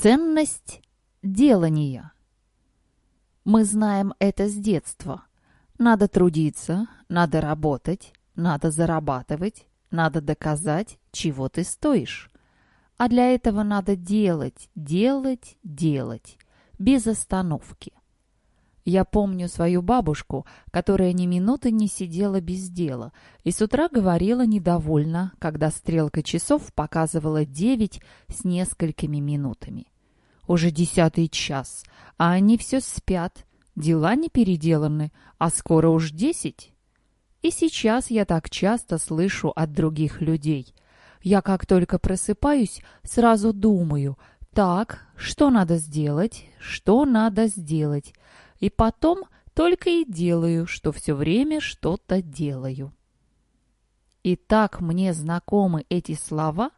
Ценность делания. Мы знаем это с детства. Надо трудиться, надо работать, надо зарабатывать, надо доказать, чего ты стоишь. А для этого надо делать, делать, делать, без остановки. Я помню свою бабушку, которая ни минуты не сидела без дела и с утра говорила недовольно, когда стрелка часов показывала девять с несколькими минутами. Уже десятый час, а они все спят, дела не переделаны, а скоро уж десять. И сейчас я так часто слышу от других людей. Я как только просыпаюсь, сразу думаю, так, что надо сделать, что надо сделать, и потом только и делаю, что все время что-то делаю. И так мне знакомы эти слова,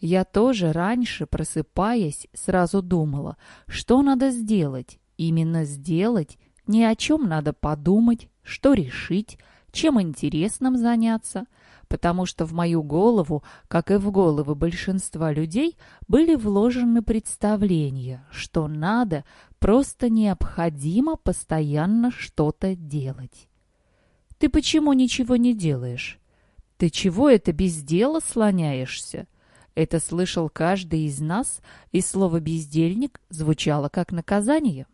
я тоже раньше, просыпаясь, сразу думала, что надо сделать, именно сделать, ни о чем надо подумать, что решить, чем интересным заняться – потому что в мою голову, как и в головы большинства людей, были вложены представления, что надо, просто необходимо постоянно что-то делать. Ты почему ничего не делаешь? Ты чего это без дела слоняешься? Это слышал каждый из нас, и слово «бездельник» звучало как наказание.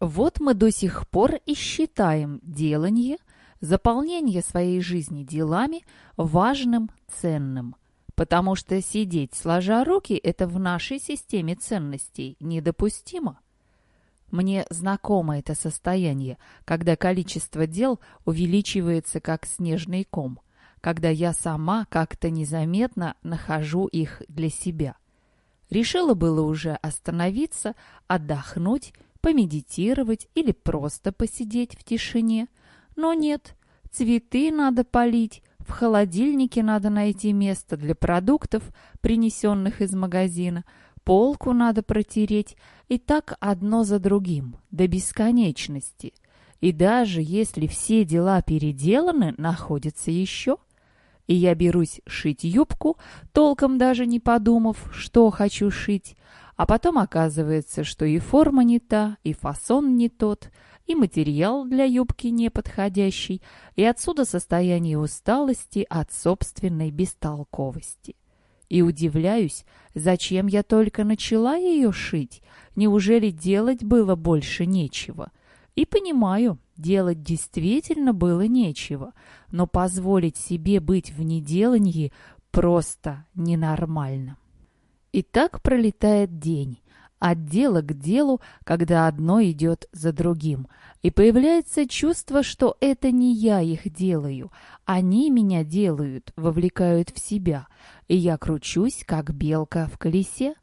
Вот мы до сих пор и считаем делание заполнение своей жизни делами важным, ценным. Потому что сидеть сложа руки – это в нашей системе ценностей недопустимо. Мне знакомо это состояние, когда количество дел увеличивается как снежный ком, когда я сама как-то незаметно нахожу их для себя. Решила было уже остановиться, отдохнуть, помедитировать или просто посидеть в тишине – но нет, цветы надо полить, в холодильнике надо найти место для продуктов, принесенных из магазина, полку надо протереть, и так одно за другим, до бесконечности. И даже если все дела переделаны, находится еще. И я берусь шить юбку, толком даже не подумав, что хочу шить, а потом оказывается, что и форма не та, и фасон не тот — и материал для юбки неподходящий, и отсюда состояние усталости от собственной бестолковости. И удивляюсь, зачем я только начала ее шить, неужели делать было больше нечего? И понимаю, делать действительно было нечего, но позволить себе быть в неделании просто ненормально. И так пролетает день, от дела к делу, когда одно идет за другим. И появляется чувство, что это не я их делаю, они меня делают, вовлекают в себя, и я кручусь, как белка в колесе.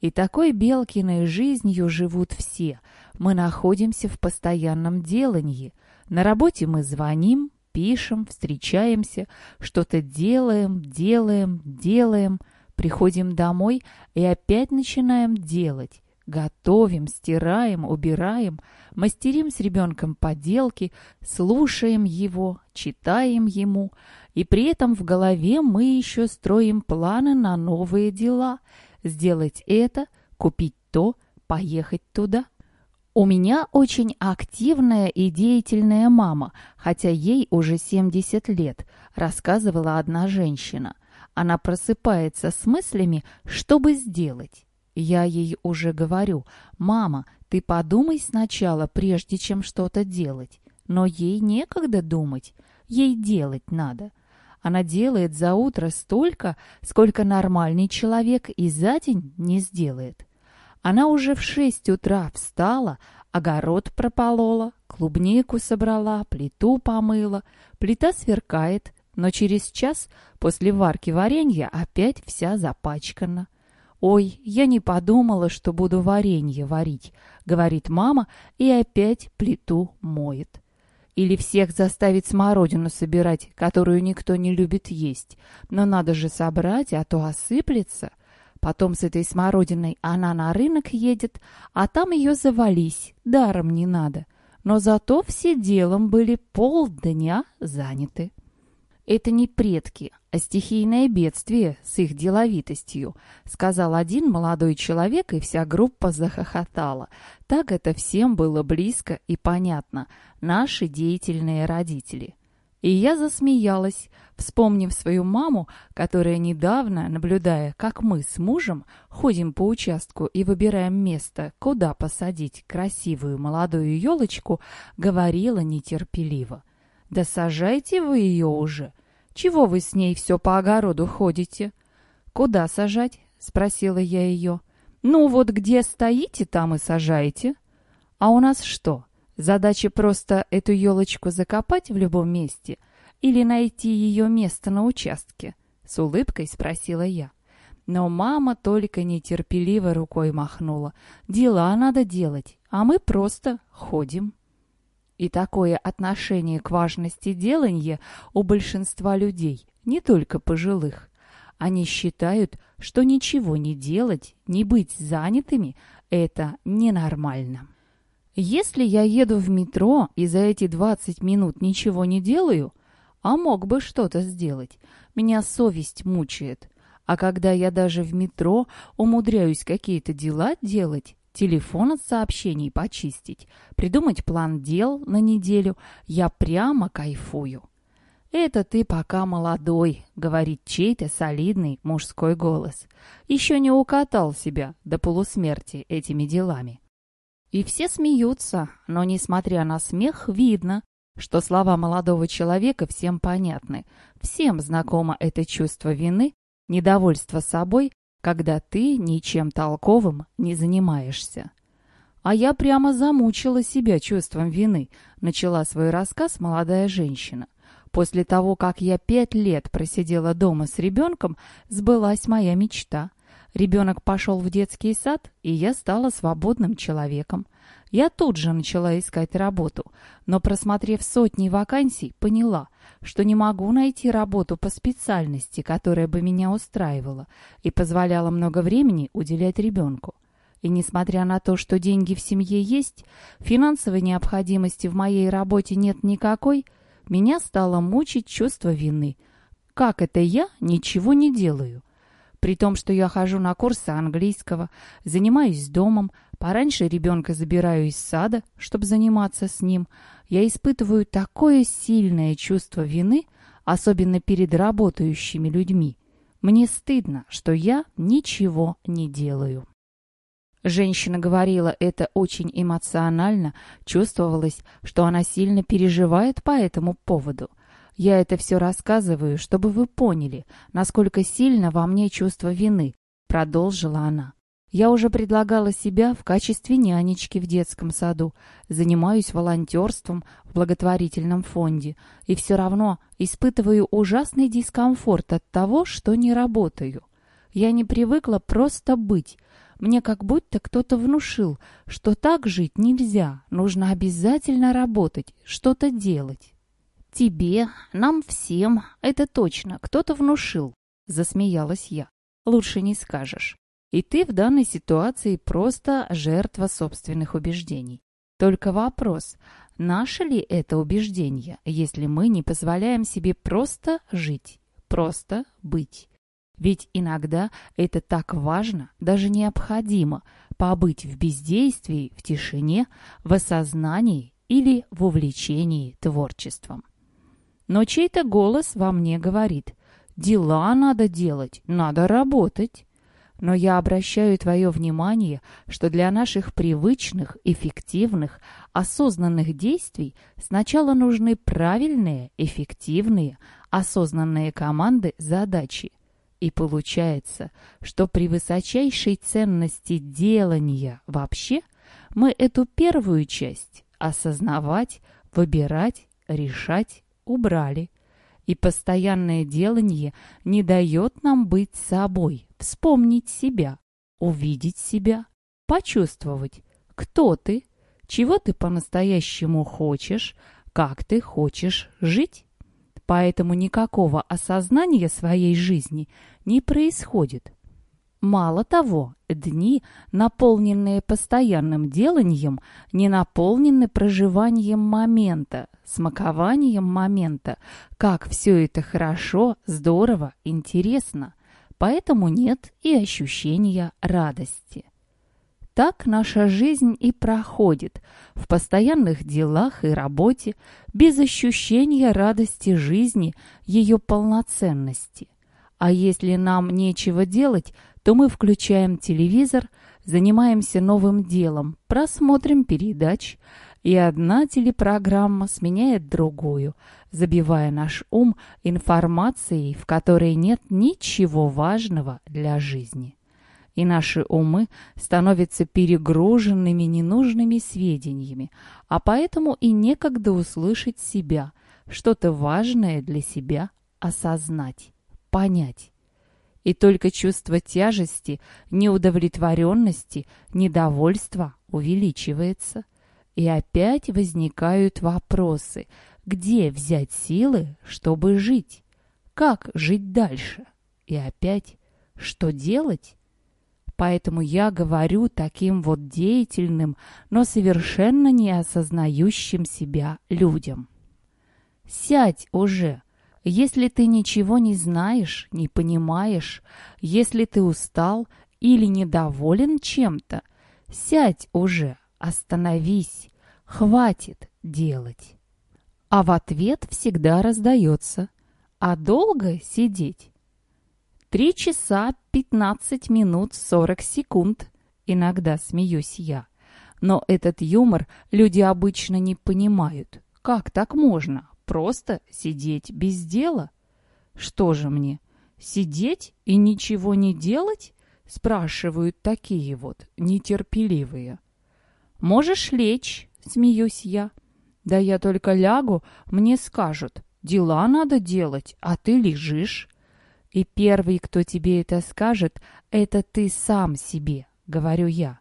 И такой белкиной жизнью живут все. Мы находимся в постоянном делании. На работе мы звоним, пишем, встречаемся, что-то делаем, делаем, делаем – Приходим домой и опять начинаем делать. Готовим, стираем, убираем, мастерим с ребенком поделки, слушаем его, читаем ему. И при этом в голове мы еще строим планы на новые дела. Сделать это, купить то, поехать туда. У меня очень активная и деятельная мама, хотя ей уже 70 лет, рассказывала одна женщина. Она просыпается с мыслями, чтобы сделать. Я ей уже говорю, «Мама, ты подумай сначала, прежде чем что-то делать». Но ей некогда думать, ей делать надо. Она делает за утро столько, сколько нормальный человек и за день не сделает. Она уже в шесть утра встала, огород прополола, клубнику собрала, плиту помыла, плита сверкает, но через час после варки варенья опять вся запачкана. «Ой, я не подумала, что буду варенье варить», — говорит мама и опять плиту моет. Или всех заставить смородину собирать, которую никто не любит есть. Но надо же собрать, а то осыплется. Потом с этой смородиной она на рынок едет, а там ее завались, даром не надо. Но зато все делом были полдня заняты. «Это не предки, а стихийное бедствие с их деловитостью», сказал один молодой человек, и вся группа захохотала. Так это всем было близко и понятно. Наши деятельные родители. И я засмеялась, вспомнив свою маму, которая недавно, наблюдая, как мы с мужем ходим по участку и выбираем место, куда посадить красивую молодую елочку, говорила нетерпеливо. «Да сажайте вы ее уже! Чего вы с ней все по огороду ходите?» «Куда сажать?» — спросила я ее. «Ну вот где стоите, там и сажайте». «А у нас что?» Задача просто эту елочку закопать в любом месте или найти ее место на участке? С улыбкой спросила я. Но мама только нетерпеливо рукой махнула. Дела надо делать, а мы просто ходим. И такое отношение к важности делания у большинства людей, не только пожилых. Они считают, что ничего не делать, не быть занятыми – это ненормально. Если я еду в метро и за эти 20 минут ничего не делаю, а мог бы что-то сделать, меня совесть мучает. А когда я даже в метро умудряюсь какие-то дела делать, телефон от сообщений почистить, придумать план дел на неделю, я прямо кайфую. «Это ты пока молодой», — говорит чей-то солидный мужской голос. «Еще не укатал себя до полусмерти этими делами». И все смеются, но, несмотря на смех, видно, что слова молодого человека всем понятны. Всем знакомо это чувство вины, недовольство собой, когда ты ничем толковым не занимаешься. А я прямо замучила себя чувством вины, начала свой рассказ молодая женщина. После того, как я пять лет просидела дома с ребенком, сбылась моя мечта. Ребенок пошел в детский сад, и я стала свободным человеком. Я тут же начала искать работу, но, просмотрев сотни вакансий, поняла, что не могу найти работу по специальности, которая бы меня устраивала и позволяла много времени уделять ребенку. И несмотря на то, что деньги в семье есть, финансовой необходимости в моей работе нет никакой, меня стало мучить чувство вины. Как это я ничего не делаю? При том, что я хожу на курсы английского, занимаюсь домом, пораньше ребенка забираю из сада, чтобы заниматься с ним, я испытываю такое сильное чувство вины, особенно перед работающими людьми. Мне стыдно, что я ничего не делаю. Женщина говорила это очень эмоционально, чувствовалось, что она сильно переживает по этому поводу. Я это все рассказываю, чтобы вы поняли, насколько сильно во мне чувство вины, продолжила она. Я уже предлагала себя в качестве нянечки в детском саду, занимаюсь волонтерством в благотворительном фонде и все равно испытываю ужасный дискомфорт от того, что не работаю. Я не привыкла просто быть. Мне как будто кто-то внушил, что так жить нельзя, нужно обязательно работать, что-то делать. «Тебе, нам всем, это точно, кто-то внушил», — засмеялась я. «Лучше не скажешь. И ты в данной ситуации просто жертва собственных убеждений. Только вопрос, наше ли это убеждение, если мы не позволяем себе просто жить, просто быть? Ведь иногда это так важно, даже необходимо, побыть в бездействии, в тишине, в осознании или в увлечении творчеством. Но чей-то голос во мне говорит «Дела надо делать, надо работать». Но я обращаю твое внимание, что для наших привычных, эффективных, осознанных действий сначала нужны правильные, эффективные, осознанные команды задачи. И получается, что при высочайшей ценности делания вообще мы эту первую часть осознавать, выбирать, решать убрали. И постоянное делание не дает нам быть собой, вспомнить себя, увидеть себя, почувствовать, кто ты, чего ты по-настоящему хочешь, как ты хочешь жить. Поэтому никакого осознания своей жизни не происходит. Мало того, дни, наполненные постоянным деланием, не наполнены проживанием момента, смакованием момента, как все это хорошо, здорово, интересно. Поэтому нет и ощущения радости. Так наша жизнь и проходит в постоянных делах и работе, без ощущения радости жизни, ее полноценности. А если нам нечего делать, то мы включаем телевизор, занимаемся новым делом, просмотрим передач, и одна телепрограмма сменяет другую, забивая наш ум информацией, в которой нет ничего важного для жизни. И наши умы становятся перегруженными ненужными сведениями, а поэтому и некогда услышать себя, что-то важное для себя осознать, понять. И только чувство тяжести, неудовлетворенности, недовольства увеличивается. И опять возникают вопросы, где взять силы, чтобы жить? Как жить дальше? И опять, что делать? Поэтому я говорю таким вот деятельным, но совершенно не осознающим себя людям. Сядь уже, если ты ничего не знаешь, не понимаешь, если ты устал или недоволен чем-то, сядь уже, остановись, хватит делать. А в ответ всегда раздается «А долго сидеть?» Три часа пятнадцать минут сорок секунд. Иногда смеюсь я. Но этот юмор люди обычно не понимают. Как так можно? Просто сидеть без дела? Что же мне, сидеть и ничего не делать? Спрашивают такие вот нетерпеливые. Можешь лечь, смеюсь я. Да я только лягу, мне скажут, дела надо делать, а ты лежишь. И первый, кто тебе это скажет, это ты сам себе, говорю я.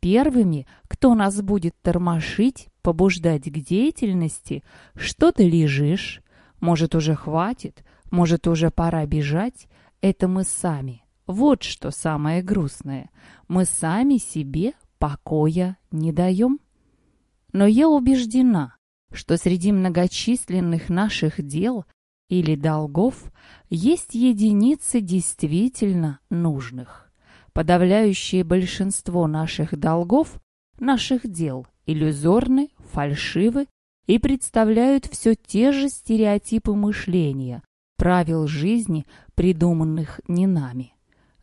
Первыми, кто нас будет тормошить, побуждать к деятельности, что ты лежишь, может, уже хватит, может, уже пора бежать, это мы сами. Вот что самое грустное. Мы сами себе покоя не даем. Но я убеждена, что среди многочисленных наших дел или долгов есть единицы действительно нужных. Подавляющее большинство наших долгов, наших дел иллюзорны, фальшивы и представляют все те же стереотипы мышления, правил жизни, придуманных не нами.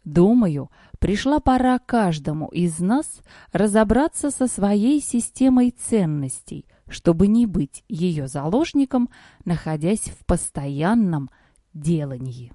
Думаю, пришла пора каждому из нас разобраться со своей системой ценностей, чтобы не быть ее заложником, находясь в постоянном делании.